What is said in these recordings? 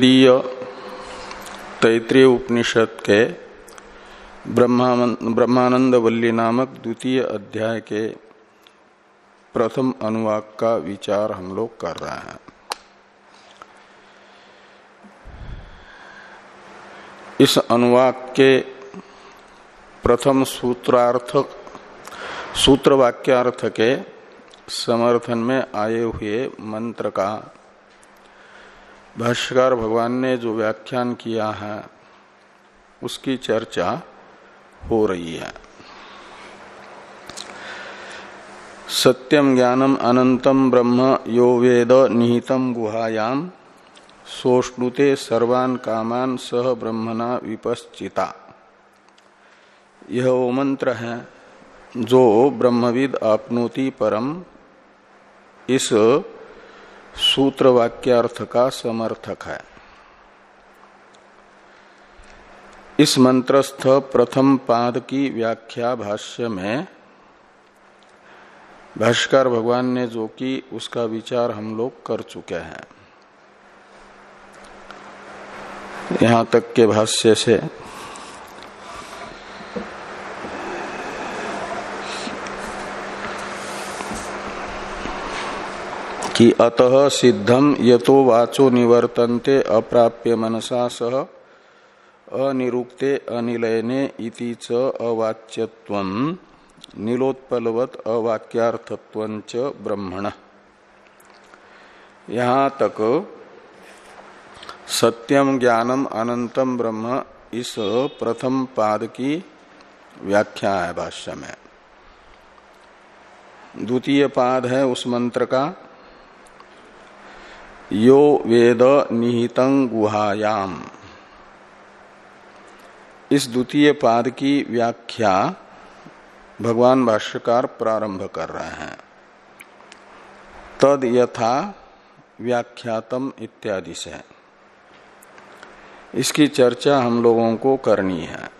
दीय तैतृय उपनिषद के ब्रह्मानंद वल्ली नामक द्वितीय अध्याय के प्रथम अनुवाक का विचार हम लोग कर रहे हैं। इस अनुवाक के प्रथम सूत्रार्थ सूत्र वाक्यार्थ के समर्थन में आए हुए मंत्र का भाष्यकार भगवान ने जो व्याख्यान किया है, उसकी चर्चा हो रही है। सत्यम ज्ञानम अनंतम ब्रह्म यो वेद निहितम गुहायाम सोष्णुते सर्वान कामान सह ब्रह्मणा विपश्चिता। यह वो मंत्र है जो ब्रह्मविद आपनोति परम इस सूत्र वाक्यार्थ का समर्थक है। इस मंत्रस्थ प्रथम पाद की व्याख्या भाष्य में भाष्कर भगवान ने जो कि उसका विचार हम लोग कर चुके हैं। यहाँ तक के भाष्य से कि अतः सिद्धम यतो वाचो निवर्तन्ते अप्राप्य मनसा सह, अनिरुक्ते अनिलयने इति च अवाच्यत्व, नीलोत्पलवत अवाक्यार्थत्व ब्रह्मण। यहाँ तक सत्यम ज्ञानम अनंतम ब्रह्म इस प्रथम पाद की व्याख्या है भाष्य में। द्वितीय पाद है उस मंत्र का यो वेद निहितं गुहायाम। इस द्वितीय पाद की व्याख्या भगवान भाष्यकार प्रारंभ कर रहे हैं। तद यथा व्याख्यातम इत्यादि से। इसकी चर्चा हम लोगों को करनी है।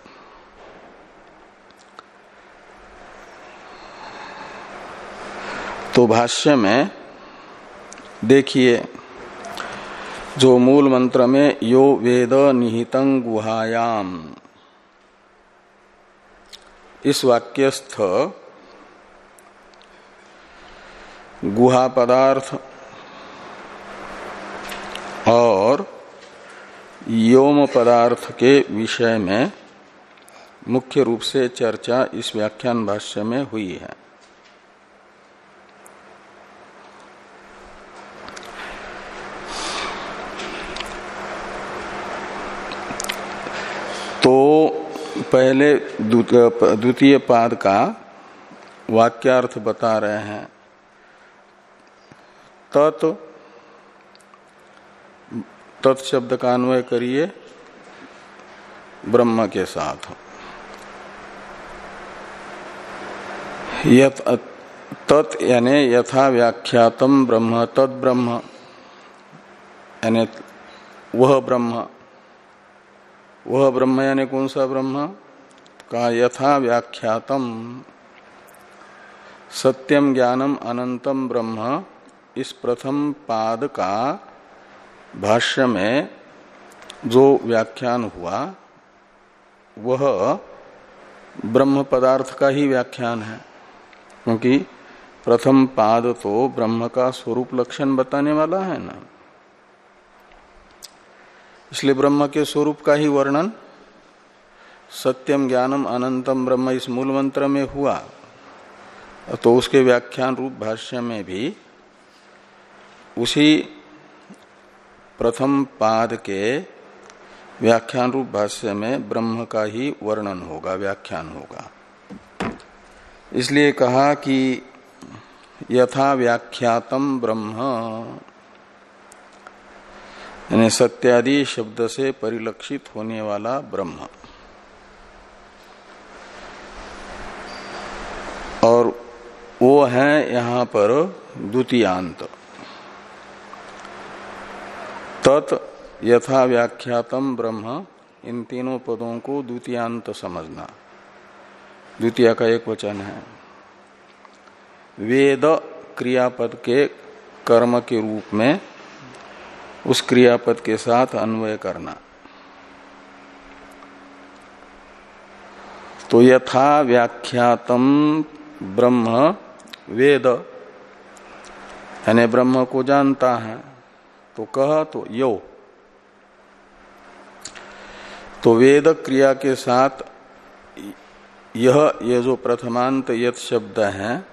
तो भाष्य में देखिए जो मूल मंत्र में यो वेद निहितं गुहायाम। इस वाक्यस्थ गुहा पदार्थ और योम पदार्थ के विषय में मुख्य रूप से चर्चा इस व्याख्यान भाष्य में हुई है। पहले द्वितीय पाद का वाक्यार्थ बता रहे हैं। तत् तत्शब्द का अन्वय करिए ब्रह्म के साथ। यत, तत् यानी यथा व्याख्यातम ब्रह्म तद ब्रह्म यानी वह ब्रह्म। वह ब्रह्म यानी कौन सा ब्रह्म? का यथा व्याख्यातम। सत्यम ज्ञानम अनंतम ब्रह्म। इस प्रथम पाद का भाष्य में जो व्याख्यान हुआ, वह ब्रह्म पदार्थ का ही व्याख्यान है। क्योंकि प्रथम पाद तो ब्रह्म का स्वरूप लक्षण बताने वाला है ना। इसलिए ब्रह्म के स्वरूप का ही वर्णन सत्यम ज्ञानम अनंतम ब्रह्म इस मूल मंत्र में हुआ। तो उसके व्याख्यान रूप भाष्य में भी उसी प्रथम पाद के व्याख्यान रूप भाष्य में ब्रह्म का ही वर्णन होगा, व्याख्यान होगा। इसलिए कहा कि यथा व्याख्यातम ब्रह्म। यानी सत्यादि शब्द से परिलक्षित होने वाला ब्रह्म। और वो है यहाँ पर द्वितीयांत। तत् यथा व्याख्यातम ब्रह्म, इन तीनों पदों को द्वितीयांत समझना। द्वितीय का एक वचन है। वेद क्रियापद के कर्म के रूप में उस क्रियापद के साथ अन्वय करना। तो यथा व्याख्यातम ब्रह्म वेद। यानी ब्रह्म को जानता है तो कह तो यो। तो वेद क्रिया के साथ यह, ये जो प्रथमांत यथ शब्द है,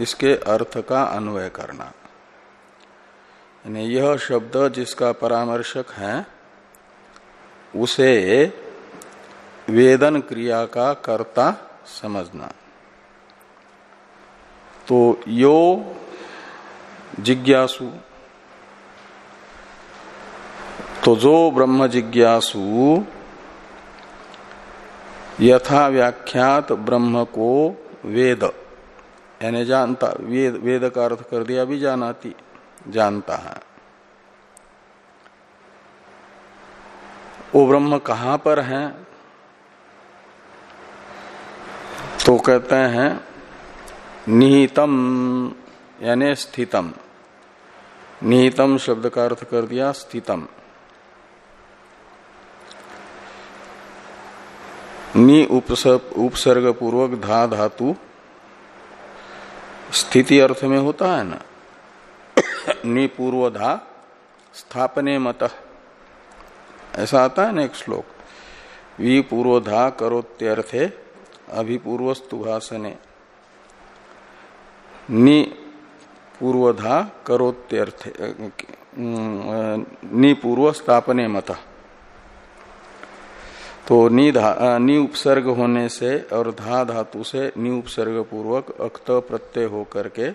इसके अर्थ का अन्वय करना। यह शब्द जिसका परामर्शक है, उसे वेदन क्रिया का कर्ता समझना। तो यो जिज्ञासु तो जो ब्रह्म जिज्ञासु यथा व्याख्यात ब्रह्म को वेद, यानी जानता, वेद वेद का अर्थ कर दिया भी जानाती। जानता है। वो ब्रह्म कहाँ पर है? तो कहते हैं निहितम यानी स्थितम। निहितम शब्द का अर्थ कर दिया, स्थितम। नि उपसर्ग पूर्वक धा धातु, स्थिति अर्थ में होता है ना? नि पूर्व धा स्थापने मत। ऐसा आता है ना एक श्लोक। वी पूर्व धा करोत्यर्थे अभिपूर्वस्तु भाषणे नि करोत्यर्थे नि पूर्व स्थापने मत। तो नी धा नी उपसर्ग होने से और धा धातु से नी उपसर्ग पूर्वक अक्त प्रत्यय होकर के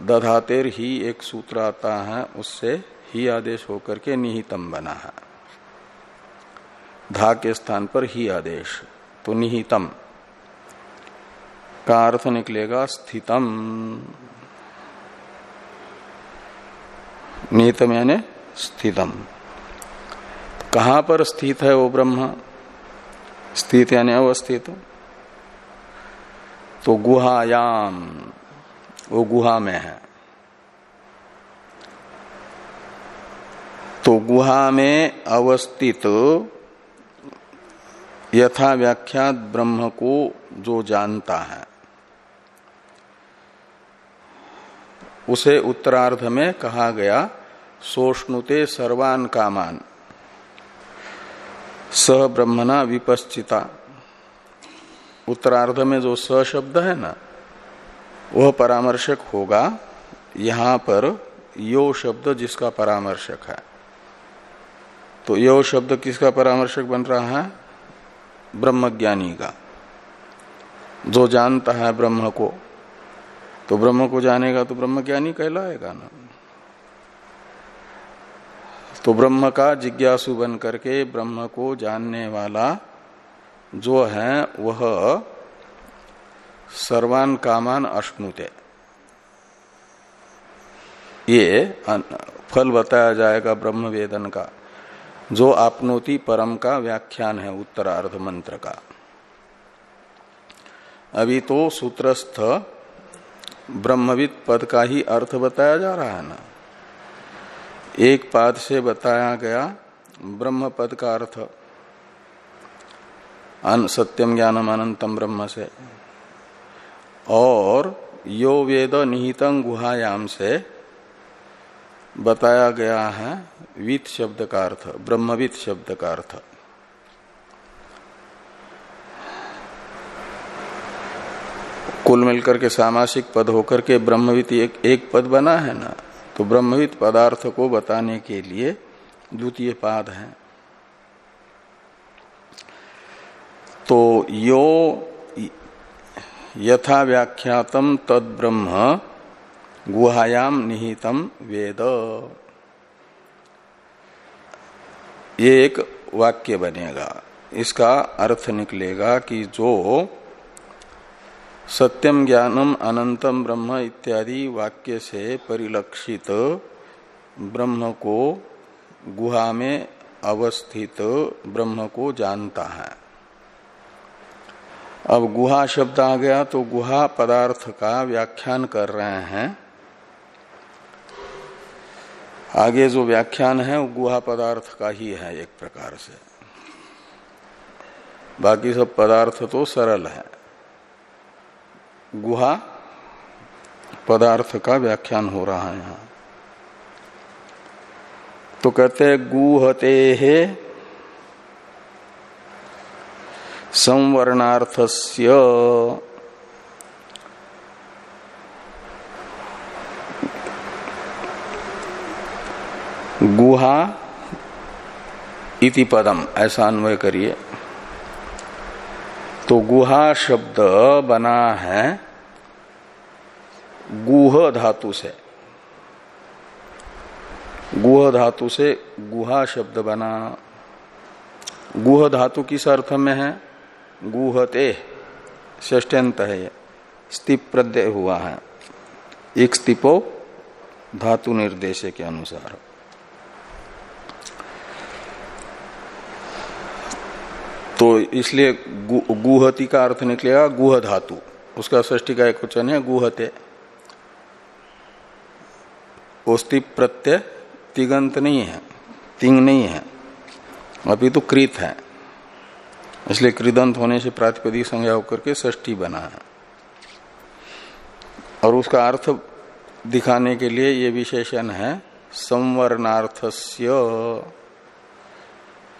दधातेर ही एक सूत्र आता है, उससे ही आदेश होकर के निहितम बना है। धा के स्थान पर ही आदेश तो निहितम। का अर्थ निकलेगा स्थितम। निहितम यानी स्थितम। कहाँ पर स्थित है वो ब्रह्म? स्थित यानी अवस्थित। तो गुहायाम। वो गुहा में है। तो गुहा में अवस्थित यथा व्याख्यात ब्रह्म को जो जानता है, उसे उत्तरार्ध में कहा गया, सोष्णुते सर्वान कामान। स ब्रह्मणा विपश्चिता। उत्तरार्ध में जो स शब्द है ना वह परामर्शक होगा। यहाँ पर यो शब्द जिसका परामर्शक है। तो यो शब्द किसका परामर्शक बन रहा है? ब्रह्मज्ञानी का। जो जानता है ब्रह्म को। तो ब्रह्म को जानेगा तो ब्रह्मज्ञानी कहलाएगा ना। तो ब्रह्म का जिज्ञासु बन करके ब्रह्म को जानने वाला जो है, वह सर्वान कामान अश्नुते। ये फल बताया जाएगा ब्रह्म वेदन का। जो आपनोति परम का व्याख्यान है, उत्तरार्ध मंत्र का। अभी तो सूत्रस्थ ब्रह्मविद पद का ही अर्थ बताया जा रहा है ना। एक पाद से बताया गया ब्रह्म पद का अर्थ। सत्यम ज्ञानम अनंतम ब्रह्म से। और यो वेद निहितं गुहायाम से बताया गया है वित शब्द का अर्थ ब्रह्मवित शब्द का अर्थ। कुल मिलकर के सामासिक पद होकर के ब्रह्मवित एक, एक पद बना है ना तो ब्रह्मविद पदार्थ को बताने के लिए द्वितीय पाद है। तो यो यथा व्याख्यातम तद ब्रह्म गुहायाम निहितम वेद। ये एक वाक्य बनेगा। इसका अर्थ निकलेगा कि जो सत्यम ज्ञानम अनंतम ब्रह्म इत्यादि वाक्य से परिलक्षित ब्रह्म को गुहा में अवस्थित ब्रह्म को जानता है। अब गुहा शब्द आ गया तो गुहा पदार्थ का व्याख्यान कर रहे हैं। आगे जो व्याख्यान है, वो गुहा पदार्थ का ही है एक प्रकार से। बाकी सब पदार्थ तो सरल है। गुहा पदार्थ का व्याख्यान हो रहा है यहाँ। तो कहते गुहते है संवर्णार्थस्य। गुहा इति पदम, ऐसा अन्वय करिए। तो गुहा शब्द बना है गुह धातु से। गुह धातु से गुहा शब्द बना। गुह धातु किस अर्थ में है? गुहते ष्टंत है स्तिप प्रत्यय हुआ है। एक स्तिपो धातु निर्देश के अनुसार। तो इसलिए गुहति का अर्थ निकलेगा गुह धातु। उसका ष्टी का एक वचन है, गुहते। प्रत्यय तिगंत नहीं है, तिंग नहीं है। अभी तो कृत है। इसलिए कृदंत होने से प्रातिपदिक संज्ञा होकर के ष्टी बना है। और उसका अर्थ दिखाने के लिए ये विशेषण है, संवर्णार्थस्य।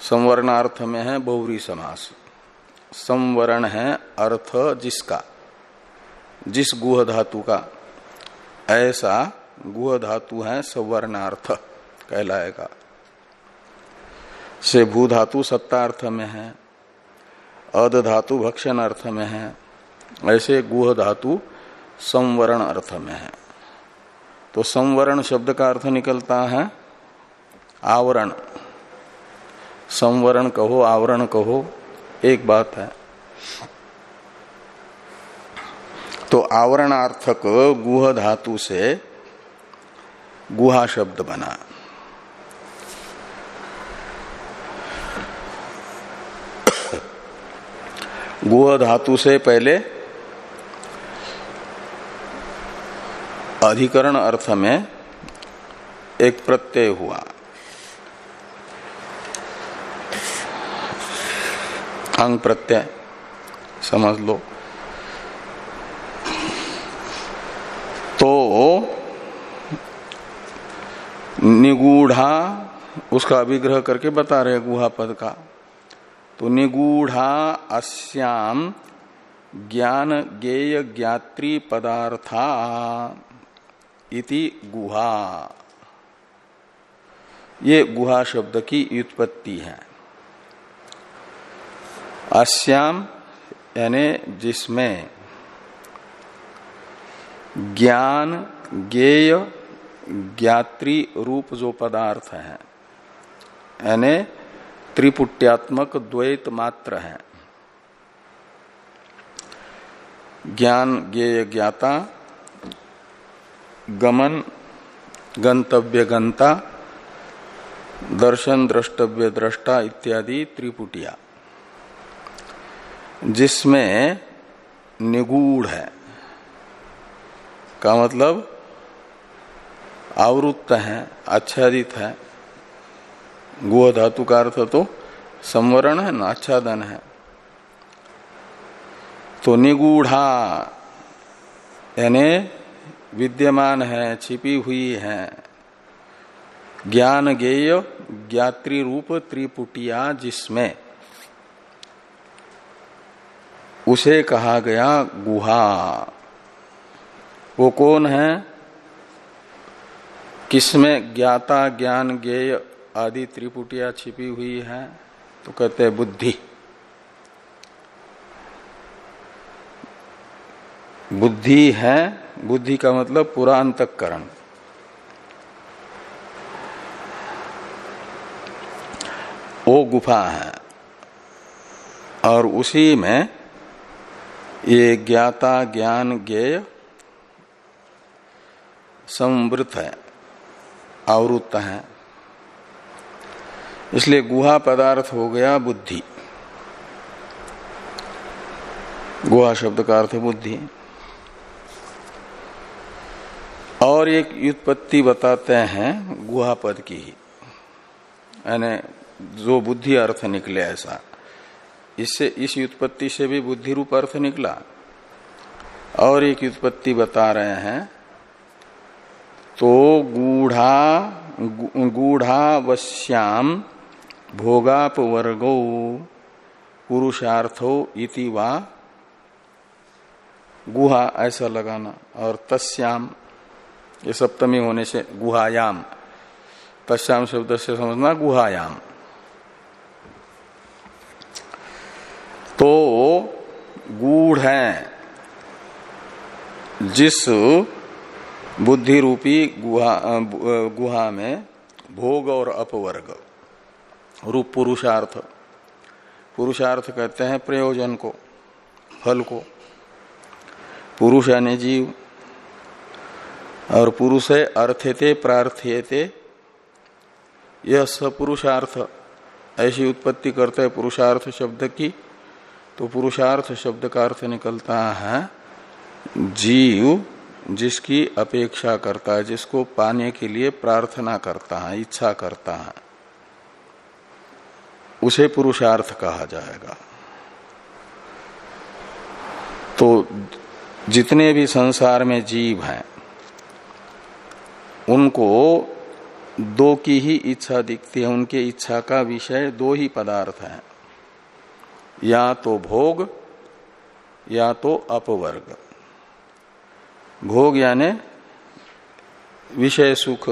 संवरणार्थ में है बहुरी समास। संवरण है अर्थ जिसका। जिस गुह धातु का। ऐसा गुह धातु है संवरणार्थ कहलाएगा। से भू धातु सत्तार्थ में है। अध धातु भक्षण अर्थ में है। ऐसे गुह धातु संवरण अर्थ में है। तो संवरण शब्द का अर्थ निकलता है आवरण। संवरण कहो, आवरण कहो, एक बात है। तो आवरणार्थक गुह धातु से गुहा शब्द बना। गुह धातु से पहले अधिकरण अर्थ में एक प्रत्यय हुआ। अंग प्रत्यय, समझ लो। तो निगूढ़ा, उसका अभिग्रह करके बता रहे गुहा पद का। तो निगूढ़ा अस्याम ज्ञान ज्ञेय ज्ञात्री पदार्था इति गुहा। ये गुहा शब्द की उत्पत्ति है। अस्याम यानी जिसमें ज्ञान ज्ञेय ज्ञात्री रूप जो पदार्थ है, यानी त्रिपुट्यात्मक द्वैत मात्र है। ज्ञान ज्ञेय ज्ञाता, गमन गंतव्य गंता, दर्शन द्रष्टव्य द्रष्टा इत्यादि त्रिपुटिया। जिसमें निगूढ़ है। का मतलब आवृत्त है, आच्छादित है गुह धातु का अर्थ तो संवरण है ना आच्छादन है। तो निगूढ़ा, यानी विद्यमान है, छिपी हुई है। ज्ञान ज्ञेय ज्ञात्री रूप त्रिपुटिया जिसमें उसे कहा गया गुहा। वो कौन है? किसमें? ज्ञाता, ज्ञान ज्ञेय आदि त्रिपुटिया छिपी हुई है तो कहते हैं बुद्धि। बुद्धि है, बुद्धि का मतलब पूरा अंतकरण। वो गुफा है, और उसी में ये ज्ञाता ज्ञान ज्ञेय संवृत है, आवृत्त है। इसलिए गुहा पदार्थ हो गया बुद्धि। गुहा शब्द का अर्थ बुद्धि। और एक व्युत्पत्ति बताते हैं गुहा पद की ही। यानी जो बुद्धि अर्थ निकले ऐसा। इससे इस व्युत्पत्ति से भी बुद्धि रूप अर्थ निकला। और एक व्युत्पत्ति बता रहे हैं तो गूढ़ा गूढ़ावश्याम भोगापवर्गो पुरुषार्थो इति वा गुहा ऐसा लगाना। और तस्याम ये सप्तमी होने से गुहायाम। तस्याम शब्द से समझना गुहायाम। तो गूढ़ है। जिस बुद्धि रूपी गुहा गुहा में भोग और अपवर्ग। रूप पुरुषार्थ। पुरुषार्थ कहते हैं प्रयोजन को, फल को। पुरुष यानी जीव। और पुरुष है अर्थेते प्रार्थ्यते यह सपुरुषार्थ ऐसी उत्पत्ति करते है पुरुषार्थ शब्द की तो पुरुषार्थ शब्द का अर्थ निकलता है जीव, जिसकी अपेक्षा करता है, जिसको पाने के लिए प्रार्थना करता है, इच्छा करता है। उसे पुरुषार्थ कहा जाएगा। तो जितने भी संसार में जीव हैं, उनको दो की ही इच्छा दिखती है, उनके इच्छा का विषय दो ही पदार्थ हैं। या तो भोग, या तो अपवर्ग। भोग यानी विषय सुख,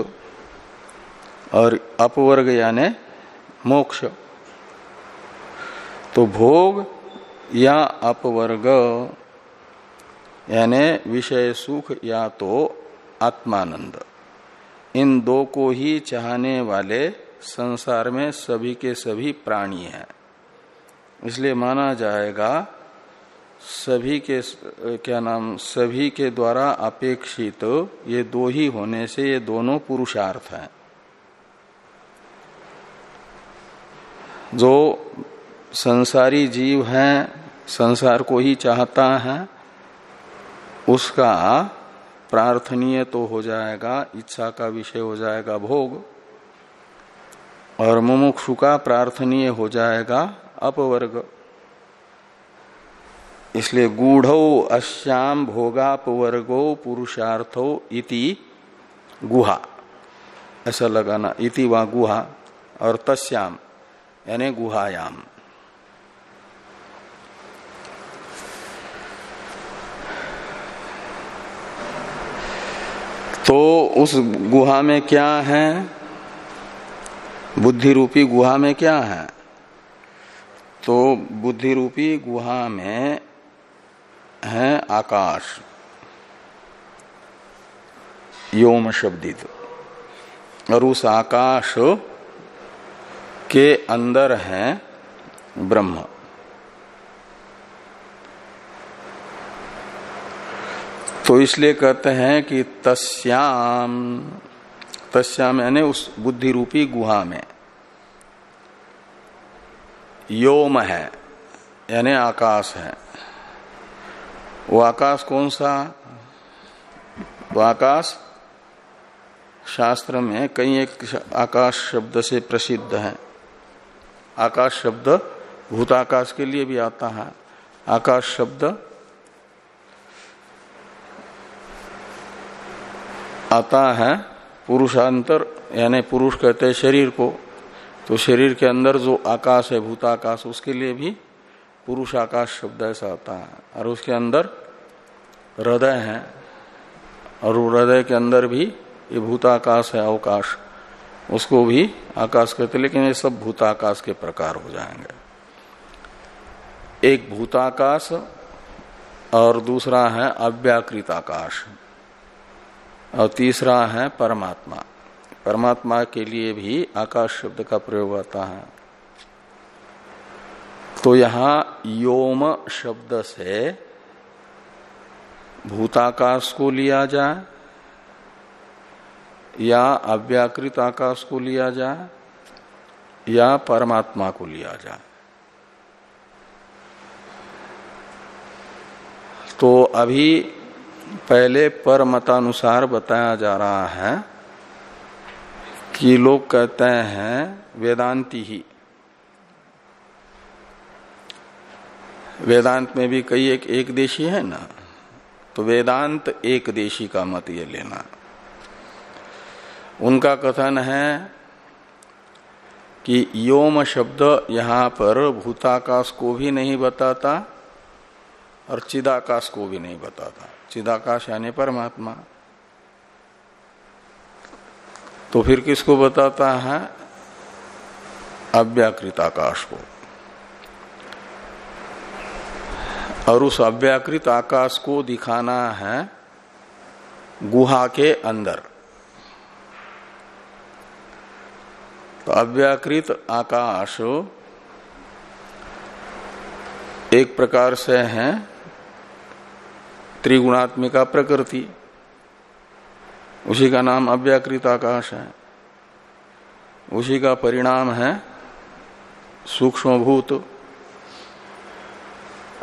और अपवर्ग यानी मोक्ष। तो भोग या अपवर्ग, यानी विषय सुख या तो आत्मानंद। इन दो को ही चाहने वाले संसार में सभी के सभी प्राणी हैं। इसलिए माना जाएगा, सभी के, क्या नाम, सभी के द्वारा अपेक्षित तो ये दो ही होने से ये दोनों पुरुषार्थ हैं। जो संसारी जीव है, संसार को ही चाहता है, उसका प्रार्थनीय तो हो जाएगा, इच्छा का विषय हो जाएगा भोग, और मुमुक्षु का प्रार्थनीय हो जाएगा अपवर्ग। इसलिए गूढ़ो अश्याम भोगापवर्गो पुरुषार्थो इति गुहा। ऐसा लगाना, इति वा गुहा, और तस्याम यानी गुहायाम तो उस गुहा में क्या है? बुद्धि रूपी गुहा में क्या है? तो बुद्धि रूपी गुहा में है आकाश। योम शब्दित। और उस आकाश के अंदर है ब्रह्म। तो इसलिए कहते हैं कि तस्याम तस्याम यानी उस बुद्धि रूपी गुहा में। योम है, यानी आकाश है। वो आकाश कौन सा? वो आकाश शास्त्र में कई एक आकाश शब्द से प्रसिद्ध है। आकाश शब्द भूताकाश के लिए भी आता है। आकाश शब्द आता है पुरुषांतर, यानी पुरुष कहते हैं शरीर को। तो शरीर के अंदर जो आकाश है, भूताकाश, उसके लिए भी पुरुष आकाश शब्द ऐसा आता है। और उसके अंदर हृदय है, और हृदय के अंदर भी ये भूताकाश है, अवकाश। उसको भी आकाश कहते लेकिन ये सब भूताकाश के प्रकार हो जाएँगे। एक भूताकाश और दूसरा है अव्याकृत आकाश और तीसरा है परमात्मा। परमात्मा के लिए भी आकाश शब्द का प्रयोग होता है। तो यहाँ योम शब्द से भूताकाश को लिया जाए या अव्याकृत आकाश को लिया जाए या परमात्मा को लिया जाए। तो अभी पहले पर मतानुसार बताया जा रहा है कि लोग कहते हैं वेदांति ही। वेदांत में भी कई एक एक देशी है ना? तो वेदांत एक देशी का मत ये लेना। उनका कथन है कि योम शब्द यहाँ पर भूताकाश को भी नहीं बताता और चिदाकाश को भी नहीं बताता। चिदाकाश यानी परमात्मा। तो फिर किसको बताता है? अव्याकृत आकाश को। और उस अव्याकृत आकाश को दिखाना है गुहा के अंदर। तो अव्याकृत आकाश एक प्रकार से है त्रिगुणात्मिका प्रकृति। उसी का नाम अव्याकृत आकाश है। उसी का परिणाम है सूक्ष्म भूत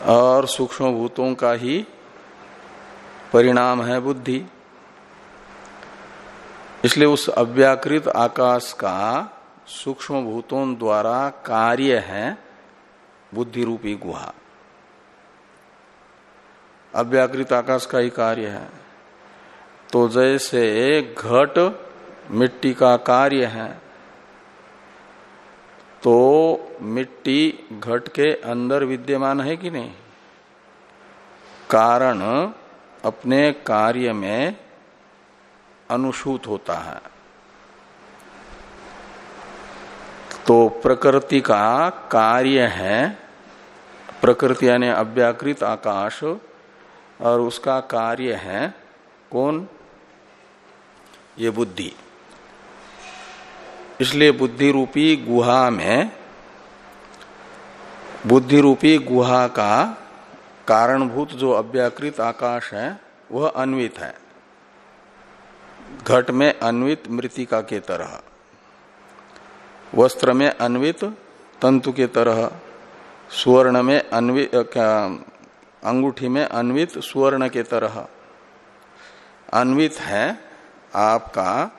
और सूक्ष्म भूतों का ही परिणाम है बुद्धि। इसलिए उस अव्याकृत आकाश का सूक्ष्म भूतों द्वारा कार्य है बुद्धि रूपी गुहा। अव्याकृत आकाश का ही कार्य है। तो जैसे घट मिट्टी का कार्य है तो मिट्टी घट के अंदर विद्यमान है कि नहीं? कारण अपने कार्य में अनुसूत होता है। तो प्रकृति का कार्य है, प्रकृति यानी अव्याकृत आकाश और उसका कार्य है कौन? ये बुद्धि। इसलिए बुद्धि रूपी गुहा में बुद्धि रूपी गुहा का कारणभूत जो अव्याकृत आकाश है, वह अन्वित है। घट में अन्वित मृतिका के तरह। वस्त्र में अन्वित, तंतु के तरह। स्वर्ण में अन्वित अंगूठी में अन्वित सुवर्ण के तरह। अन्वित है आपका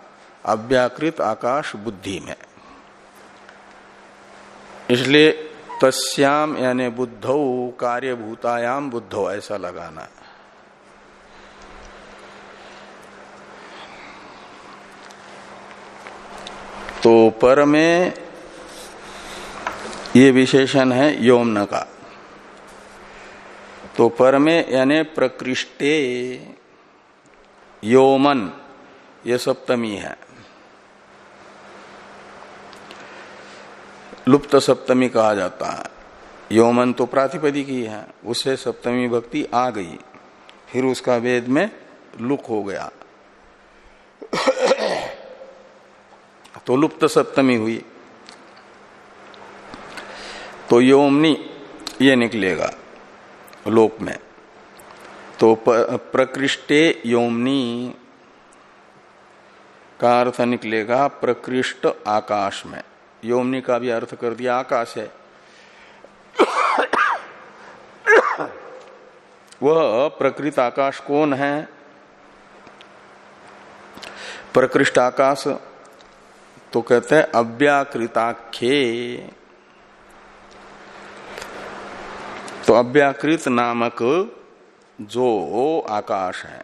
अव्याकृत आकाश बुद्धि में। इसलिए तस्याम यानी बुद्धौ कार्यभूतायाम बुद्धौ, ऐसा लगाना है। तो पर में ये विशेषण है योमन का तो पर में यानी प्रकृष्टे। योमन, ये सप्तमी है। लुप्त सप्तमी कहा जाता है। योमन तो प्रातिपदिक ही है। उससे सप्तमी भक्ति आ गई। फिर उसका वेद में लुक हो गया। तो लुप्त सप्तमी हुई। तो योमनी ये निकलेगा। लोक में। तो प्रकृष्टे योमनी का अर्थ निकलेगा प्रकृष्ट आकाश में। योमनी का भी अर्थ कर दिया आकाश है। वह प्रकृत आकाश कौन है? प्रकृष्ट आकाश तो कहते हैं अव्याकृताख्ये। तो अव्याकृत नामक जो आकाश है,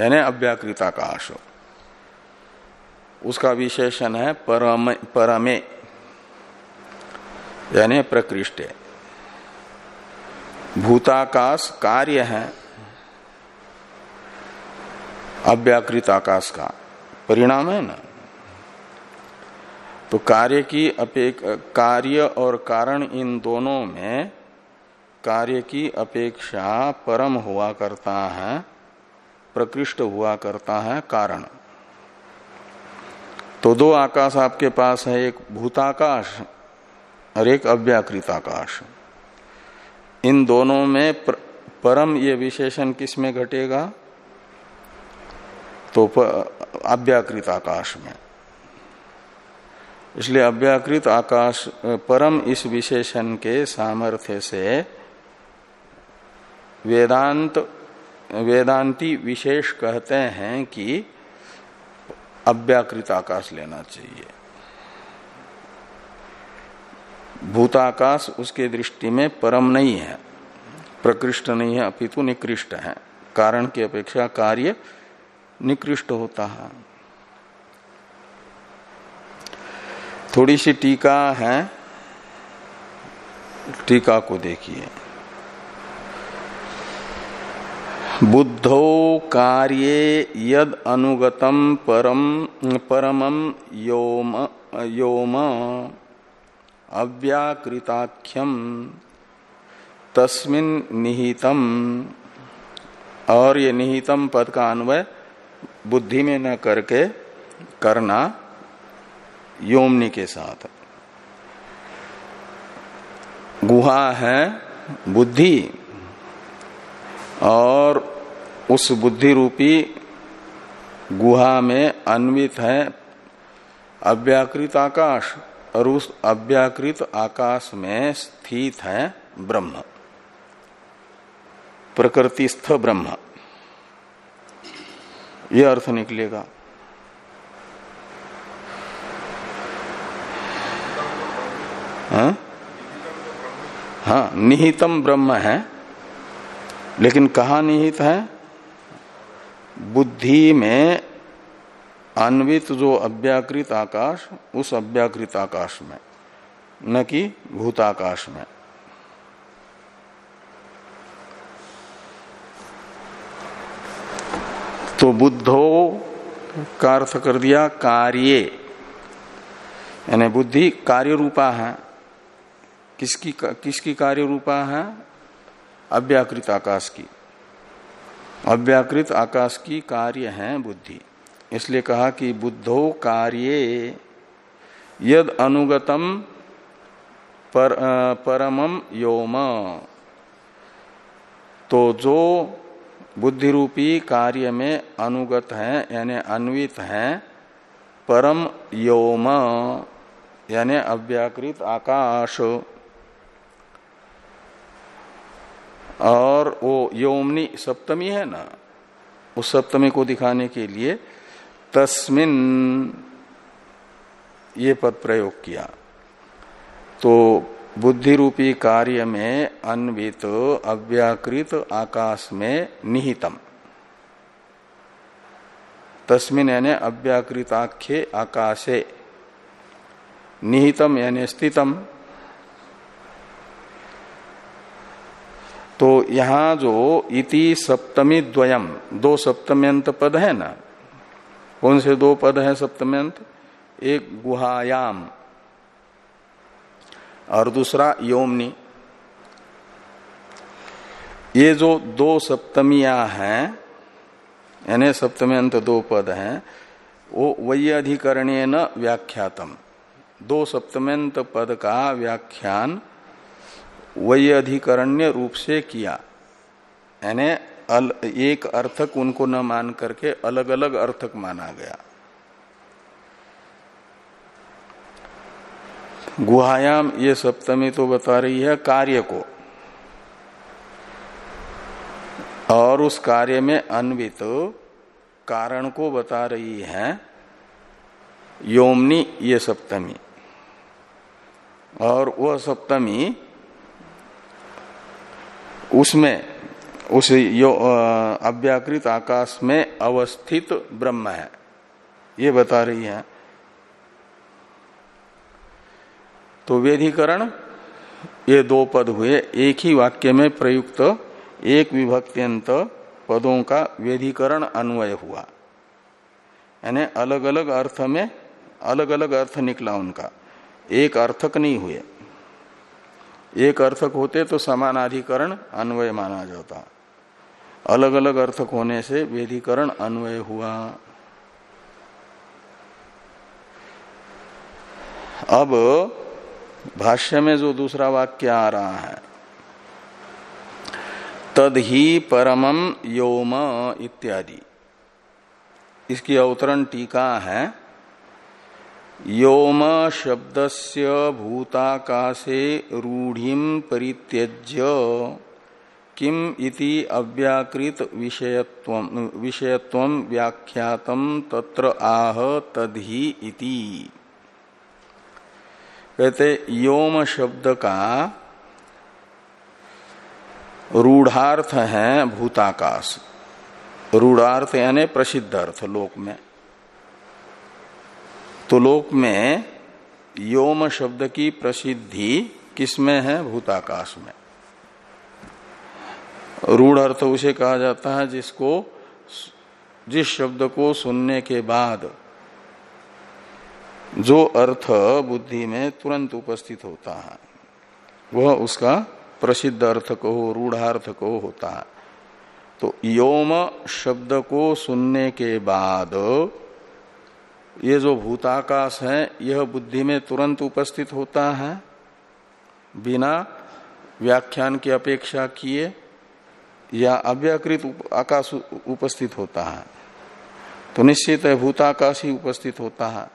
यानी अव्याकृत आकाश, उसका विशेषण है परम, परमे, यानी प्रकृष्ट। भूताकाश कार्य है, अव्याकृत आकाश का, परिणाम है ना? तो कार्य की अपेक, कार्य और कारण इन दोनों में कार्य की अपेक्षा परम हुआ करता है, प्रकृष्ट हुआ करता है कारण। तो दो आकाश आपके पास है, एक भूताकाश और एक अव्याकृत आकाश इन दोनों में परम ये विशेषण किसमें घटेगा? तो अव्याकृत आकाश में। इसलिए अव्याकृत आकाश परम इस विशेषण के सामर्थ्य से वेदांत, वेदांती विशेष कहते हैं कि अव्याकृत आकाश लेना चाहिए। भूताकाश उसके दृष्टि में परम नहीं है, प्रकृष्ट नहीं है, अपितु निकृष्ट है। कारण की अपेक्षा कार्य निकृष्ट होता है। थोड़ी सी टीका है, टीका को देखिए। बुद्धो कार्ये यद अनुगतम परम, परमम योम योम अव्याकृताख्यम तस्मिन निहितम। और ये निहितम पद का अन्वय बुद्धि में न करके करना। योमनी के साथ। गुहा है बुद्धि और उस बुद्धि रूपी गुहा में अन्वित है अव्याकृत आकाश और उस अव्याकृत आकाश में स्थित है ब्रह्म। प्रकृतिस्थ ब्रह्म। यह अर्थ निकलेगा। हाँ? हाँ निहितम ब्रह्म है, लेकिन कहा निहित है? बुद्धि में अन्वित जो अव्याकृत आकाश, उस अव्याकृत आकाश में, न कि भूताकाश में। तो बुद्धो का अर्थ कर दिया कार्य, यानी बुद्धि कार्य रूपा है। किसकी किसकी कार्य रूपा है? अव्याकृत आकाश की। अव्याकृत आकाश की कार्य है बुद्धि। इसलिए कहा कि बुद्धो कार्य यद अनुगतम पर, परमम योम। तो जो बुद्धि रूपी कार्य में अनुगत है यानी अन्वित है परम योम यानी अव्याकृत आकाश और वो योमनी सप्तमी है ना, उस सप्तमी को दिखाने के लिए तस्मिन ये पद प्रयोग किया। तो बुद्धि रूपी कार्य में अन्वित, अव्याकृत, आकाश में निहितम। तस्मिन यानी अव्याकृताख्य आकाशे, निहितम यानी स्थितम। तो यहाँ जो इति सप्तमी द्वयम, दो सप्तम्यंत पद है ना? कौन से दो पद है सप्तम्यंत? एक गुहायाम और दूसरा योमनी। ये जो दो सप्तमिया हैं, यानी सप्तम्यंत दो पद हैं, वो वही अधिकरणीय न व्याख्यातम। दो सप्तम्यंत पद का व्याख्यान वही अधिकरण्य रूप से किया। यानी एक अर्थक उनको न मान करके अलग अलग अर्थक माना गया। गुहायाम, ये सप्तमी तो बता रही है कार्य को। और उस कार्य में अन्वित कारण को बता रही है योमनी, ये सप्तमी। और वह सप्तमी उसमें, उस यो अव्याकृत आकाश में अवस्थित ब्रह्म है। ये बता रही है। तो वेधिकरण ये दो पद हुए। एक ही वाक्य में प्रयुक्त एक विभक्त्यंत पदों का वेधिकरण अन्वय हुआ। यानी अलग अलग अर्थ में अलग अलग अर्थ निकला उनका। एक अर्थक नहीं हुए। एक अर्थक होते तो समानाधिकरण अन्वय माना जाता। अलग अलग अर्थक होने से वेधिकरण अन्वय हुआ। अब भाष्य में जो दूसरा वाक्य आ रहा है तद ही परमम योम इत्यादि। इसकी अवतरण टीका है। योम शब्दस्य भूताकाशे रूढ़िम परित्यज्य। किम इति अव्याकृत विषयत्व विषयत्व व्याख्यातम तत्र आह तदही इति। कहते, योम शब्द का रूढ़ार्थ है भूताकाश। रूढ़ार्थ यानी प्रसिद्ध अर्थ लोक में। तो लोक में योम शब्द की प्रसिद्धि किसमें है? भूताकाश में। रूढ़ अर्थ उसे कहा जाता है जिसको जिस शब्द को सुनने के बाद जो अर्थ बुद्धि में तुरंत उपस्थित होता है, वह उसका प्रसिद्ध अर्थ को रूढ़ार्थ को होता है। तो योम शब्द को सुनने के बाद ये जो भूताकाश है, यह बुद्धि में तुरंत उपस्थित होता है, बिना व्याख्यान की अपेक्षा किए या अव्याकृत आकाश उपस्थित होता है। तो निश्चित है भूताकाश ही उपस्थित होता है।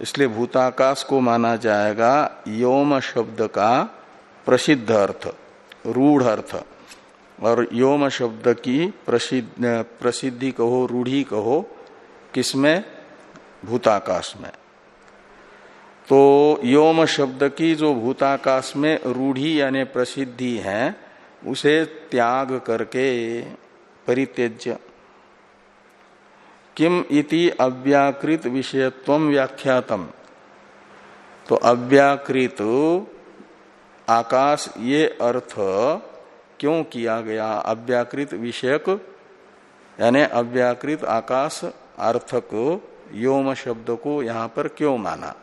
इसलिए भूताकाश को माना जाएगा योम शब्द का प्रसिद्ध अर्थ, रूढ़ अर्थ। और योम शब्द की प्रसिद्ध, प्रसिद्धि कहो, रूढ़ी कहो, किसमें? भूताकाश में। तो योम शब्द की जो भूताकाश में रूढ़ी यानी प्रसिद्धि है, उसे त्याग करके परित्यज्य। किम इति अव्याकृत विषयत्व व्याख्यातम। तो अव्याकृत आकाश ये अर्थ क्यों किया गया? अव्याकृत विषयक यानी अव्याकृत आकाश अर्थक योम शब्द को यहाँ पर क्यों माना?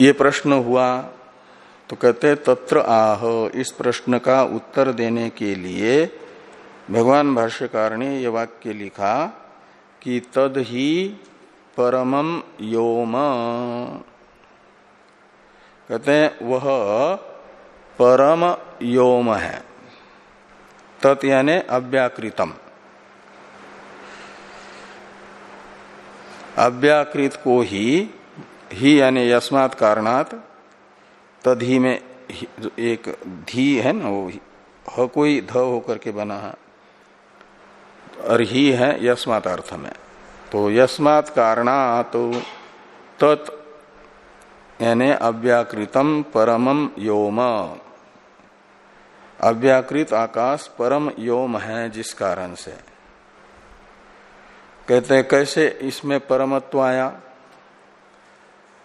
ये प्रश्न हुआ तो कहते तत्र आह, इस प्रश्न का उत्तर देने के लिए भगवान भाष्यकार ने यह वाक्य लिखा कि तद ही परमम योम। कहते हैं, वह परम योम है। तत् यानी अव्याकृतम। अव्याकृत को ही ही यानी यस्मात कारणात तधी में एक धी है ना, वो ह कोई ध होकर के बना है, और ही है यस्मात अर्थ में। तो यस्मात कारणात तो तत् यानी अव्याकृतम परमम योम। अव्याकृत आकाश परम योम है जिस कारण से। कहते हैं, कैसे इसमें परमत्व आया?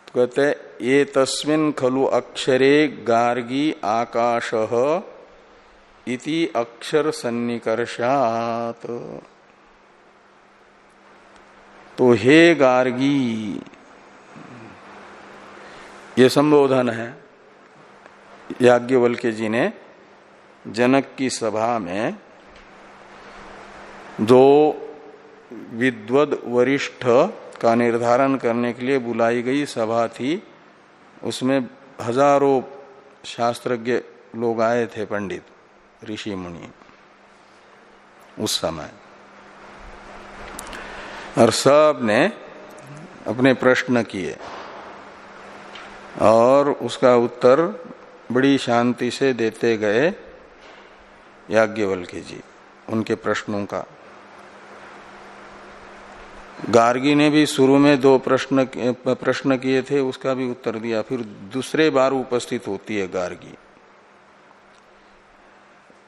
तो कहते हैं, ये तस्मिन खलु अक्षरे गार्गी आकाश इति अक्षर सन्निकर्षात तो हे गार्गी, ये संबोधन है याज्ञवल्क्य जी ने जनक की सभा में, जो विद्वद वरिष्ठ का निर्धारण करने के लिए बुलाई गई सभा थी। उसमें हज़ारों शास्त्रज्ञ लोग आए थे, पंडित ऋषि मुनि, उस समय। और सबने अपने प्रश्न किए और उसका उत्तर बड़ी शांति से देते गए याज्ञवल्के जी, उनके प्रश्नों का। गार्गी ने भी शुरू में दो प्रश्न प्रश्न किए थे, उसका भी उत्तर दिया। फिर दूसरे बार उपस्थित होती है गार्गी।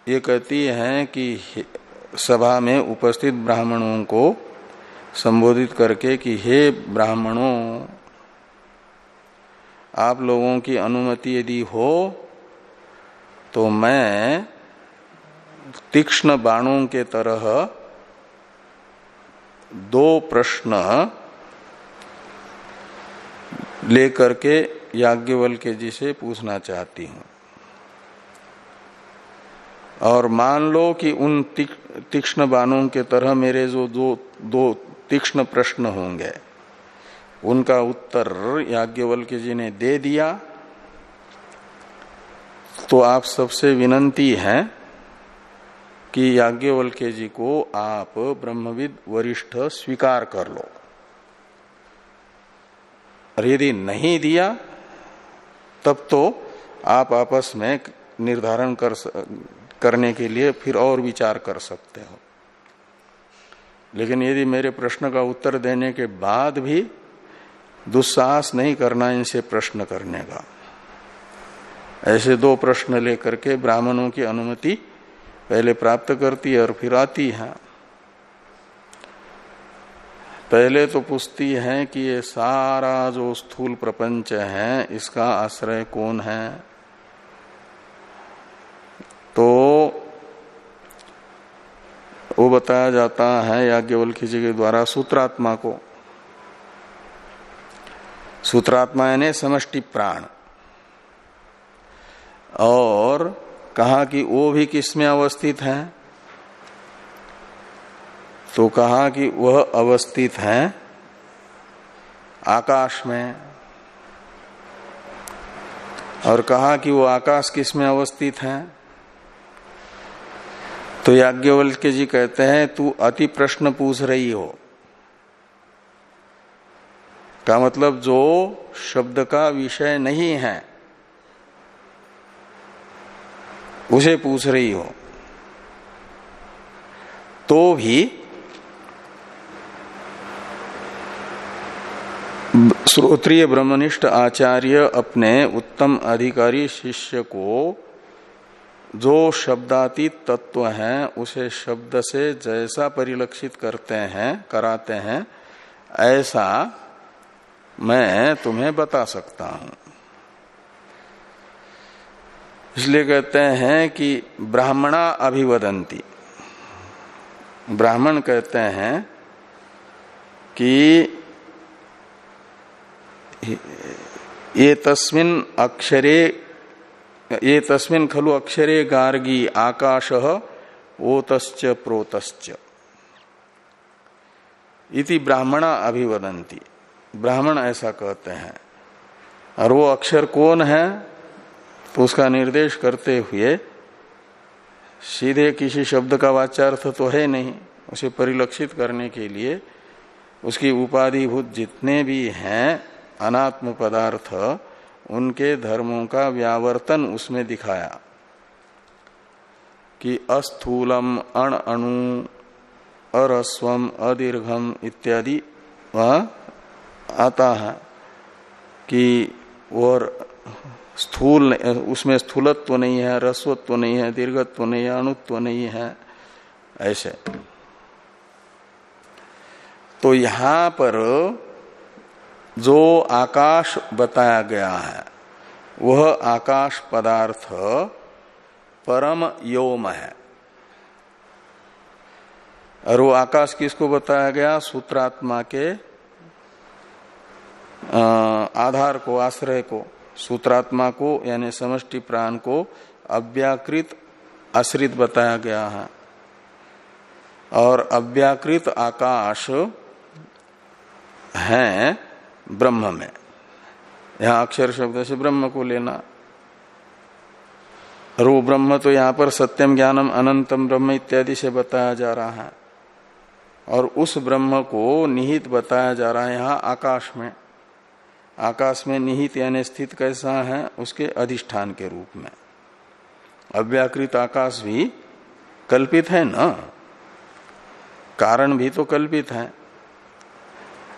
ये कहती है कि सभा में उपस्थित ब्राह्मणों को संबोधित करके कि, हे ब्राह्मणों, आप लोगों की अनुमति यदि हो तो मैं तीक्ष्ण बाणों के तरह दो प्रश्न लेकर के याज्ञवल के जी से पूछना चाहती हूँ। और मान लो कि उन तीक्ष्ण बाणों के तरह मेरे जो दो दो तीक्ष्ण प्रश्न होंगे, उनका उत्तर याज्ञवल के जी ने दे दिया। तो आप सबसे विनंती है कि याज्ञवल्के जी को आप ब्रह्मविद वरिष्ठ स्वीकार कर लो। और यदि नहीं दिया, तब तो आप आपस में निर्धारण कर करने के लिए फिर और विचार कर सकते हो। लेकिन यदि मेरे प्रश्न का उत्तर देने के बाद भी दुस्साहस नहीं करना इनसे प्रश्न करने का। ऐसे दो प्रश्न लेकर के ब्राह्मणों की अनुमति पहले प्राप्त करती है और फिर आती है। पहले तो पूछती है कि ये सारा जो स्थूल प्रपंच है, इसका आश्रय कौन है? तो वो बताया जाता है याज्ञवल्की जी के द्वारा सूत्रात्मा को। सूत्रात्मा यानी समष्टि प्राण। और कहा कि वो भी किसमें अवस्थित है? तो कहा कि वह अवस्थित है आकाश में। और कहा कि वो आकाश किसमें अवस्थित है? तो याज्ञवल्क्य जी कहते हैं, तू अति प्रश्न पूछ रही हो। का मतलब जो शब्द का विषय नहीं है उसे पूछ रही हो। तो भी श्रोत्रिय ब्रह्मनिष्ठ आचार्य अपने उत्तम अधिकारी शिष्य को जो शब्दातीत तत्व है, उसे शब्द से जैसा परिलक्षित करते हैं, कराते हैं, ऐसा मैं तुम्हें बता सकता हूँ। इसलिए कहते हैं कि ब्राह्मणा अभिवदंती। ब्राह्मण कहते हैं कि ये तस्मिन अक्षरे, ये तस्मिन खलु अक्षरे गार्गी आकाश ओतश्च प्रोतश्च। इति ब्राह्मणा अभिवदंती। ब्राह्मण ऐसा कहते हैं। और वो अक्षर कौन है? उसका निर्देश करते हुए सीधे किसी शब्द का वाचार्थ तो है नहीं, उसे परिलक्षित करने के लिए उसकी उपाधिभूत जितने भी हैं अनात्म पदार्थ उनके धर्मों का व्यावर्तन उसमें दिखाया कि अस्थूलम, अण अणु, अरस्वम, अदीर्घम इत्यादि वह आता है कि और स्थूल उसमें स्थूलत्व तो नहीं है रस्वत्व नहीं है, दीर्घत्व तो नहीं है अणुत्व नहीं है, ऐसे। तो यहाँ पर जो आकाश बताया गया है, वह आकाश पदार्थ परम योम है। और वो आकाश किसको बताया गया? सूत्रात्मा के आधार को, आश्रय को। सूत्रात्मा को, यानी समष्टि प्राण को अव्याकृत आश्रित बताया गया है। और अव्याकृत आकाश है ब्रह्म में। यहाँ अक्षर शब्द से ब्रह्म को लेना। और वो ब्रह्म तो यहाँ पर सत्यम ज्ञानम अनंतम ब्रह्म इत्यादि से बताया जा रहा है। और उस ब्रह्म को निहित बताया जा रहा है यहाँ आकाश में। आकाश में निहित यानी स्थित कैसा है, उसके अधिष्ठान के रूप में। अव्याकृत आकाश भी कल्पित है ना? कारण भी तो कल्पित है।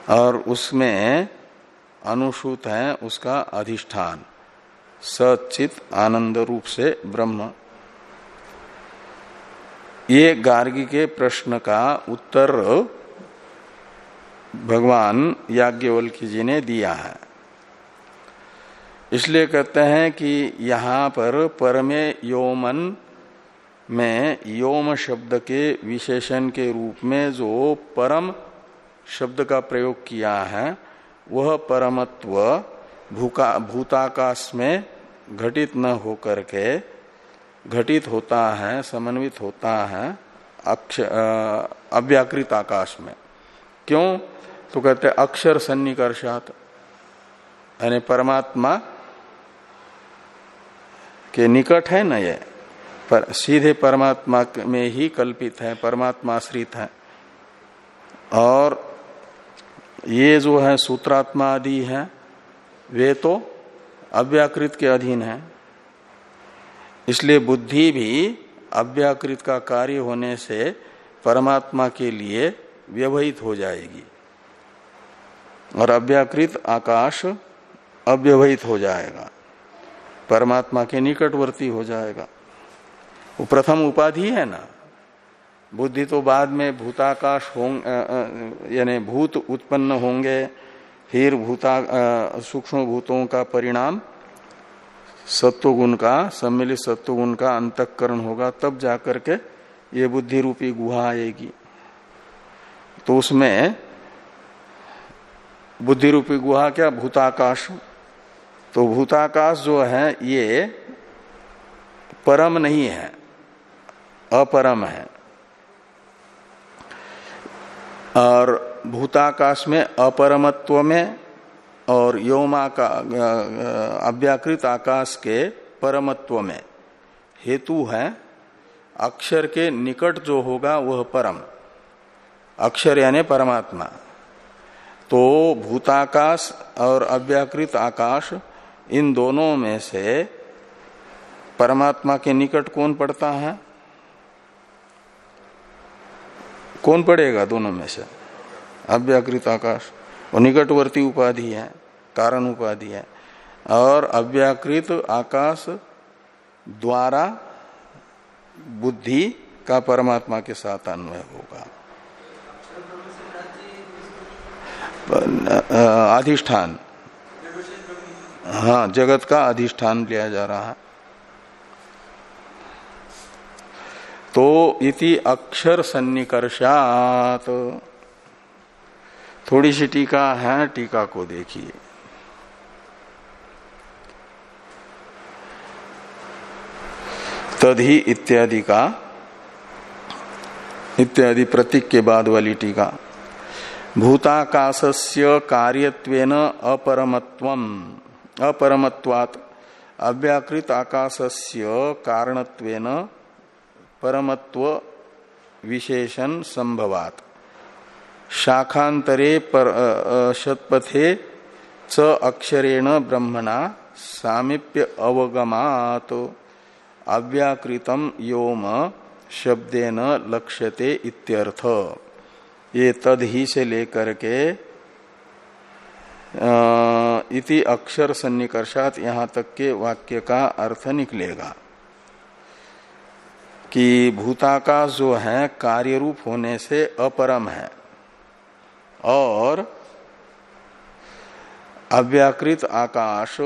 और उसमें अनुसूत है उसका अधिष्ठान। सचित आनंद रूप से ब्रह्म। ये गार्गी के प्रश्न का उत्तर भगवान याज्ञवल्की जी ने दिया है। इसलिए कहते हैं कि यहाँ पर परमे योमन में योम शब्द के विशेषण के रूप में जो परम शब्द का प्रयोग किया है, वह परमत्व भूताकाश में घटित न होकर के घटित होता है, समन्वित होता है, अक्ष अव्याकृत आकाश में। क्यों? तो कहते अक्षर सन्निकर्षात, यानी परमात्मा के निकट है न ये। पर सीधे परमात्मा में ही कल्पित है, परमात्मा आश्रित है। और ये जो है सूत्रात्मा आदि है, वे तो अव्याकृत के अधीन है। इसलिए बुद्धि भी अव्याकृत का कार्य होने से परमात्मा के लिए व्यवहित हो जाएगी। और अव्याकृत आकाश अव्यवहित हो जाएगा। परमात्मा के निकटवर्ती हो जाएगा। वो प्रथम उपाधि है ना? बुद्धि तो बाद में भूताकाश होंगे यानी भूत उत्पन्न होंगे फिर भूता सूक्ष्म भूतों का परिणाम, सत्वगुण का, सम्मिलित सत्वगुण का अंतकरण होगा, तब जाकर के ये बुद्धि रूपी गुहा आएगी। तो उसमें बुद्धि रूपी गुहा क्या? भूताकाश। तो भूताकाश जो है, ये परम नहीं है, अपरम है। और भूताकाश में अपरमत्व में और योमा का अव्याकृत आकाश के परमत्व में हेतु है, अक्षर के निकट जो होगा वह परम। अक्षर यानी परमात्मा। तो भूताकाश और अव्याकृत आकाश इन दोनों में से परमात्मा के निकट कौन पड़ता है? कौन पड़ेगा दोनों में से? अव्याकृत आकाश वो निकटवर्ती उपाधि है कारण उपाधि है। और अव्याकृत आकाश द्वारा बुद्धि का परमात्मा के साथ अन्वय होगा। अधिष्ठान हाँ जगत का अधिष्ठान लिया जा रहा है। तो इति अक्षर सन्निकर्षात। थोड़ी सी टीका है, टीका को देखिए। तदही इत्यादि का, इत्यादि प्रतीक के बाद वाली टीका। भूताकाशस्य कार्यत्वेन अपरमत्वम। अपरमत्वात्। अव्याकृत आकाशस्य कारणत्वेन परमत्व विशेषण संभवात। शाखांतरे पर शतपथे च अक्षरेण ब्रह्मणा सामीप्य अवगमात। अव्याकृतम योम शब्देन लक्ष्यते इत्यर्थ। ये तद ही से लेकर के इति अक्षर सन्निकर्षात यहाँ तक के वाक्य का अर्थ निकलेगा। कि भूताकाश जो है कार्य रूप होने से अपरम है। और अव्याकृत आकाश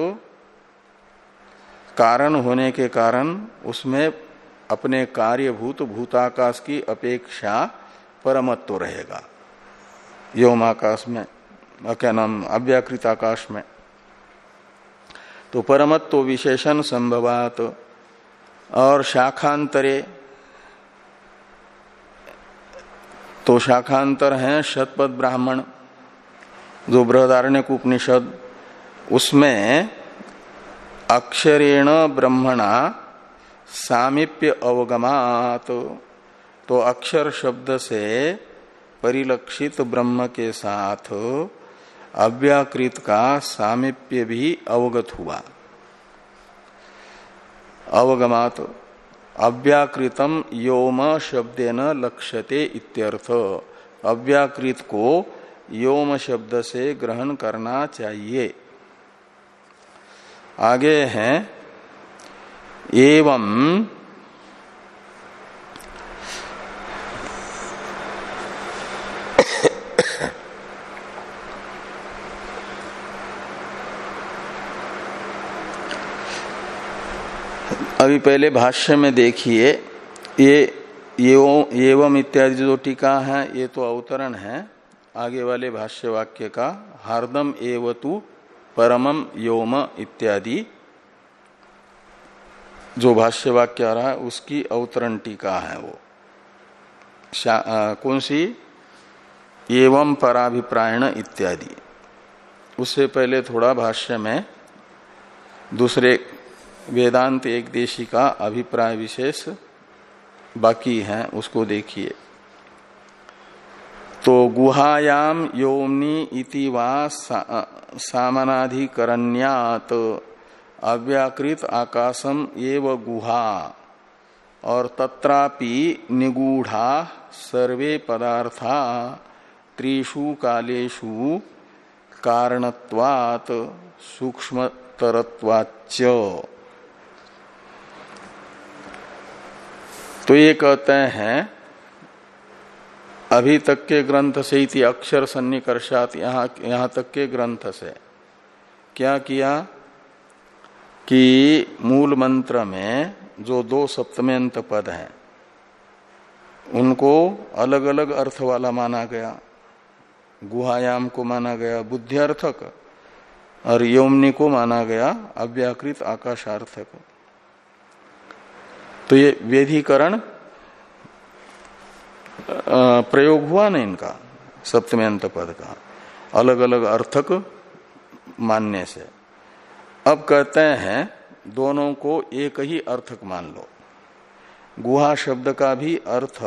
कारण होने के कारण उसमें अपने कार्यभूत भूताकाश की अपेक्षा परमत्व रहेगा। योम आकाश में क्या नाम अव्याकृत आकाश में तो परमत्व विशेषण संभवात और शाखांतरे तो शाखांतर है शतपथ ब्राह्मण, जो बृहदारण्य उपनिषद उसमें अक्षरेण ब्रह्मणा सामीप्य अवगमात। तो अक्षर शब्द से परिलक्षित ब्रह्म के साथ अव्याकृत का सामीप्य भी अवगत हुआ। अवगमात अव्याकृतम योम शब्देन लक्ष्यते इत्यर्थ। अव्याकृत को योम शब्द से ग्रहण करना चाहिए। आगे है, एवं अभी पहले भाष्य में देखिए ये एवं इत्यादि जो टीका है ये तो अवतरण है आगे वाले भाष्य वाक्य का हार्दम एवतु परमम योम इत्यादि जो भाष्य वाक्य आ रहा है उसकी अवतरण टीका है वो। आ, कौन सी? एवं पराभिप्रायण इत्यादि। उससे पहले थोड़ा भाष्य में दूसरे वेदांत एक देशी का अभिप्राय विशेष बाकी है, उसको देखिए। तो गुहायाम योमनी इति वा सामनाधिकरण्यात, अव्याकृत आकाशम एव गुहा, और तत्रापि निगूढ़ा सर्वे पदार्था त्रिषु कालेषु कारणत्वात्, सूक्ष्मतरत्वाच्च। तो ये कहते हैं, अभी तक के ग्रंथ से इति अक्षर सन्निकर्षात यहाँ यहाँ तक के ग्रंथ से। क्या किया? कि मूल मंत्र में जो दो सप्तमेंत पद हैं, उनको अलग अलग अर्थ वाला माना गया। गुहायाम को माना गया बुद्धि अर्थक और यौमनी को माना गया अव्याकृत आकाशार्थक। तो ये वेधीकरण प्रयोग हुआ ना इनका, सप्तम्यंत पद का। अलग अलग अर्थक मानने से। अब कहते हैं, दोनों को एक ही अर्थक मान लो। गुहा शब्द का भी अर्थ,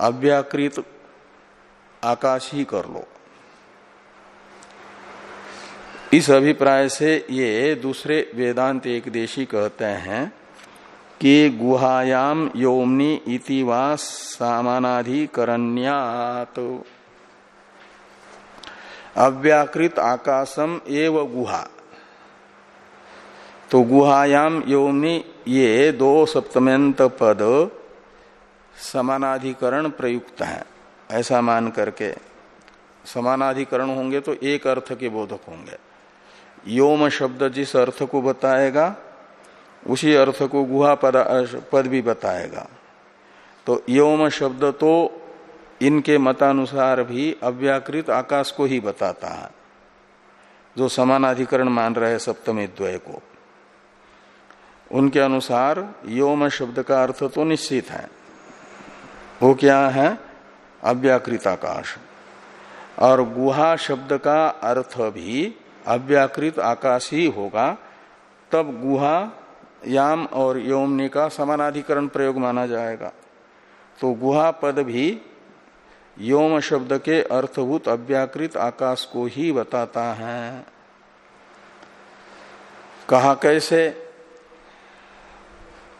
अव्याकृत आकाश ही कर लो। इस अभिप्राय से ये दूसरे वेदांत एक देशी कहते हैं कि गुहायाम योमनी इति वा सामानाधिकरण्यात। अव्याकृत आकाशम एव गुहा। तो गुहायाम योमनी ये दो सप्तमंत पद समानाधिकरण प्रयुक्त है, ऐसा मान करके। समानाधिकरण होंगे तो एक अर्थ के बोधक होंगे। योम शब्द जिस अर्थ को बताएगा उसी अर्थ को गुहा पद, पद भी बताएगा। तो योम शब्द तो इनके मतानुसार भी अव्याकृत आकाश को ही बताता है जो समानाधिकरण मान रहे सप्तमी द्वय को। उनके अनुसार योम शब्द का अर्थ तो निश्चित है। वो क्या है? अव्याकृत आकाश। और गुहा शब्द का अर्थ भी अव्याकृत आकाश ही होगा तब गुहा याम और योमनी का समानाधिकरण प्रयोग माना जाएगा। तो गुहा पद भी योम शब्द के अर्थभूत अव्याकृत आकाश को ही बताता है। कहा कैसे?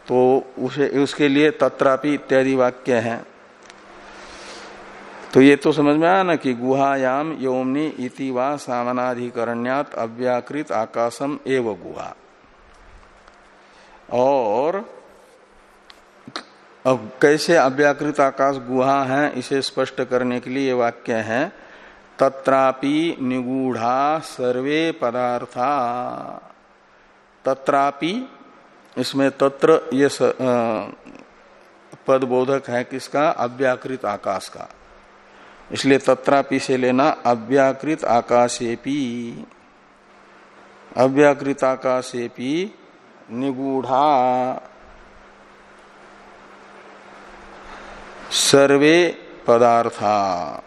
तो उसे, उसके लिए तत्रापि इत्यादि वाक्य हैं। तो ये तो समझ में आया ना कि गुहायाम योमनी इति वा सामनाधिकरण्यात अव्याकृत आकाशम एव गुहा। और अब कैसे अव्याकृत आकाश गुहा है, इसे स्पष्ट करने के लिए वाक्य है, तत्रापि निगूढ़ा सर्वे पदार्था। तत्रापि, इसमें तत्र ये पद बोधक है किसका? अव्याकृत आकाश का। इसलिए तत्रापि से लेना अव्याकृत आकाशेपी। अव्याकृत आकाशेपी निगूढ़ा। सर्वे पदार्था।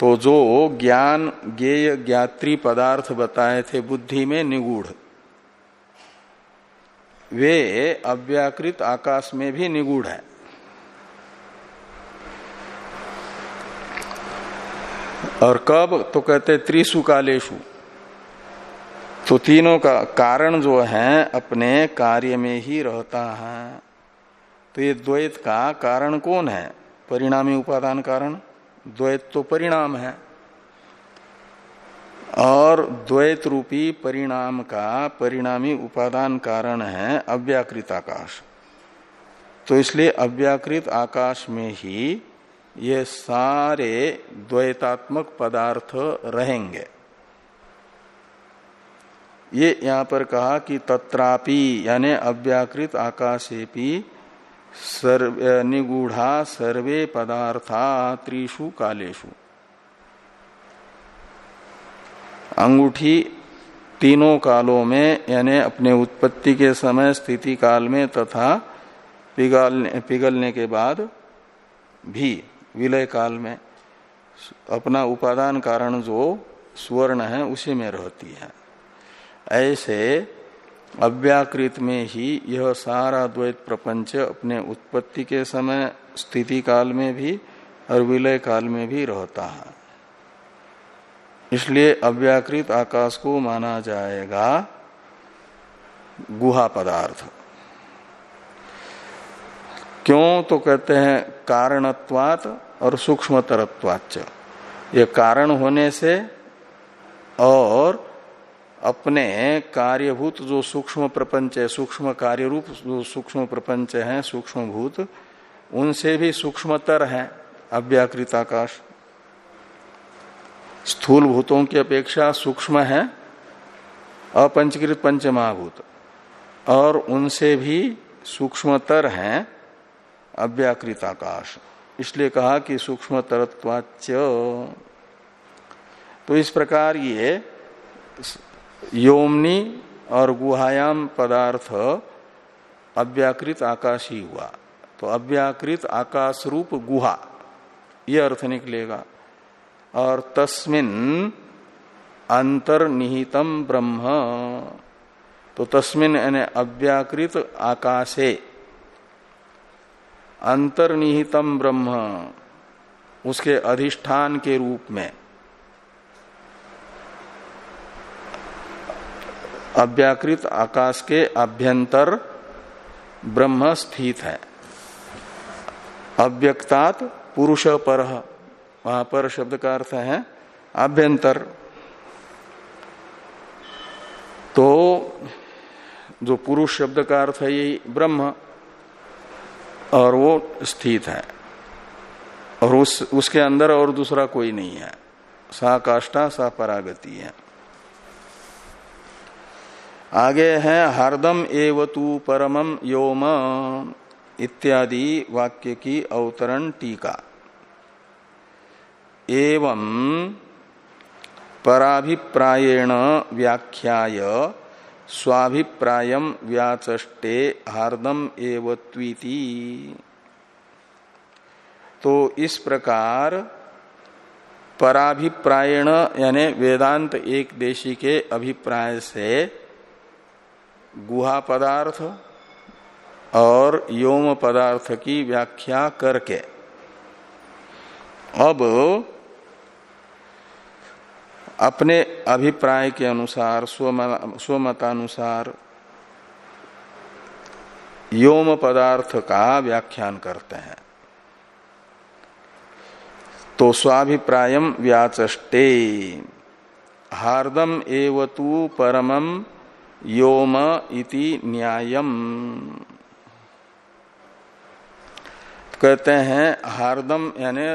तो जो ज्ञान ज्ञेय ज्ञात्री पदार्थ बताए थे, बुद्धि में निगूढ़। वे अव्याकृत आकाश में भी निगूढ़ है। और कब? तो कहते त्रिशु कालेशु तो तीनों का कारण जो है, अपने कार्य में ही रहता है। तो ये द्वैत का कारण कौन है? परिणामी उपादान कारण? द्वैत तो परिणाम है। और द्वैत रूपी परिणाम का परिणामी उपादान कारण है अव्याकृत आकाश। तो इसलिए अव्याकृत आकाश में ही ये सारे द्वैतात्मक पदार्थ रहेंगे। ये यहाँ पर कहा कि तत्रापि, यानी अव्याकृत आकाशेपी, सर्व निगूढ़ा सर्वे पदार्था त्रिषु कालेशु अंगूठी तीनों कालों में, यानी अपने उत्पत्ति के समय, स्थिति काल में तथा पिघलने पिघलने के बाद भी, विलय काल में, अपना उपादान कारण जो स्वर्ण है, उसी में रहती है। ऐसे अव्याकृत में ही यह सारा द्वैत प्रपंच अपने उत्पत्ति के समय, स्थिति काल में भी और विलय काल में भी रहता है। इसलिए अव्याकृत आकाश को माना जाएगा गुहा पदार्थ। क्यों तो कहते हैं कारणत्वात और सूक्ष्मतरत्वाच ये कारण होने से और अपने कार्यभूत जो सूक्ष्म प्रपंच है, सूक्ष्म कार्य रूप जो सूक्ष्म प्रपंच है सूक्ष्म भूत उनसे भी सूक्ष्मतर है अव्याकृत आकाश। स्थूल भूतों की अपेक्षा सूक्ष्म है, अपंचकृत पंच महाभूत और उनसे भी सूक्ष्मतर है अव्याकृत आकाश। इसलिए कहा कि सूक्ष्म तरत्वाच तो इस प्रकार ये योमनी और गुहायाम पदार्थ अव्याकृत आकाश ही हुआ। तो अव्याकृत आकाश रूप गुहा, ये अर्थ निकलेगा। और तस्मिन अंतर्निहितम ब्रह्म तो तस्मिन यानी अव्याकृत आकाशे। अंतर्निहितम ब्रह्म, उसके अधिष्ठान के रूप में। अव्याकृत आकाश के अभ्यंतर ब्रह्म स्थित है। अव्यक्तात पुरुष पर। वहाँ पर शब्द का अर्थ है अभ्यंतर। तो जो पुरुष शब्द का अर्थ है यही ब्रह्म और वो स्थित है। और उस, उसके अंदर और दूसरा कोई नहीं है। सा काष्ठा, सा परागति है। आगे है, हरदम एवतु परमम योम, इत्यादि वाक्य की अवतरण टीका। एवं पराभिप्रायेण व्याख्याय, स्वाभिप्राय व्याचष्टे हार्दम एवत्वीति। तो इस प्रकार पराभिप्रायण, यानी वेदांत एक देशी के अभिप्राय से गुहा पदार्थ और योम पदार्थ की व्याख्या करके। अब अपने अभिप्राय के अनुसार स्वमतानुसार योम पदार्थ का व्याख्यान करते हैं। तो स्वाभिप्रायम व्याचष्टे। हार्दम एवतु परमम योम इति न्यायम। कहते हैं, हार्दम यानी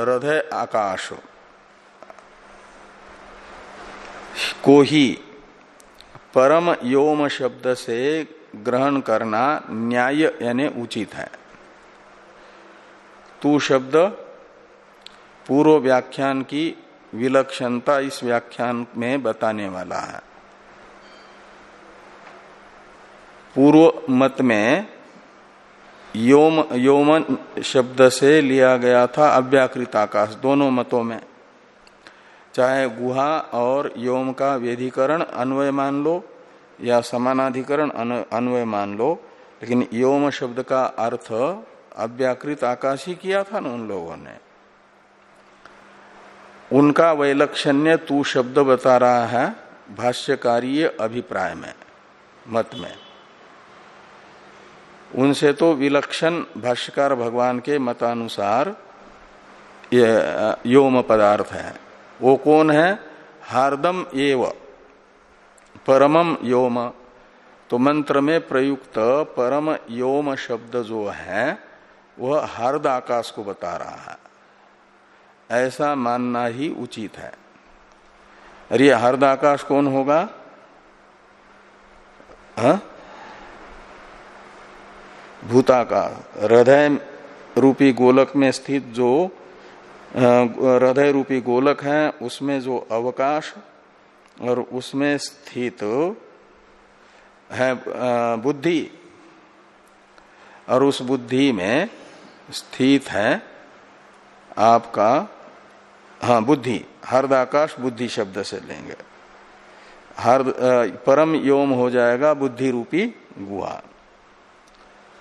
हृदय आकाश। को ही परम योम शब्द से ग्रहण करना न्याय यानी उचित है। तू शब्द, पूर्व व्याख्यान की विलक्षणता इस व्याख्यान में बताने वाला है। पूर्व मत में योम, योमन शब्द से लिया गया था, अव्याकृत आकाश, दोनों मतों में। चाहे गुहा और योम का वेधिकरण अन्वय मान लो, या समानाधिकरण अन्वय मान लो, लेकिन योम शब्द का अर्थ अव्याकृत आकाश ही किया था ना उन लोगों ने। उनका वैलक्षण्य तू शब्द बता रहा है, भाष्यकारीय अभिप्राय में, मत में। उनसे तो विलक्षण भाष्यकार भगवान के मतानुसार योम पदार्थ है। वो कौन है? हार्दम एव, परमम योम। तो मंत्र में प्रयुक्त परम योम शब्द जो है, वह हार्द आकाश को बता रहा है। ऐसा मानना ही उचित है। अरे, हार्द आकाश कौन होगा? हा? भूताकार, हृदय रूपी गोलक में स्थित जो हृदय रूपी गोलक है, उसमें जो अवकाश और उसमें स्थित है बुद्धि और उस बुद्धि में स्थित है आपका हाँ बुद्धि, हर्दाकाश बुद्धि शब्द से लेंगे। हर परम योम हो जाएगा बुद्धि रूपी गुहा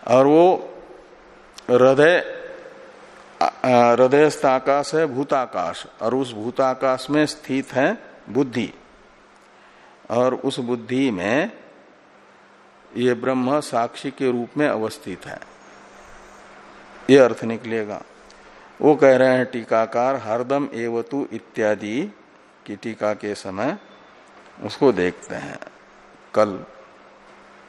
और वो हृदय हृदयस्थ आकाश है, भूताकाश। और उस भूताकाश में स्थित है बुद्धि। और उस बुद्धि में ये ब्रह्म साक्षी के रूप में अवस्थित है। ये अर्थ निकलेगा। वो कह रहे हैं, टीकाकार, हरदम एवतु इत्यादि, की टीका के समय उसको देखते हैं। कल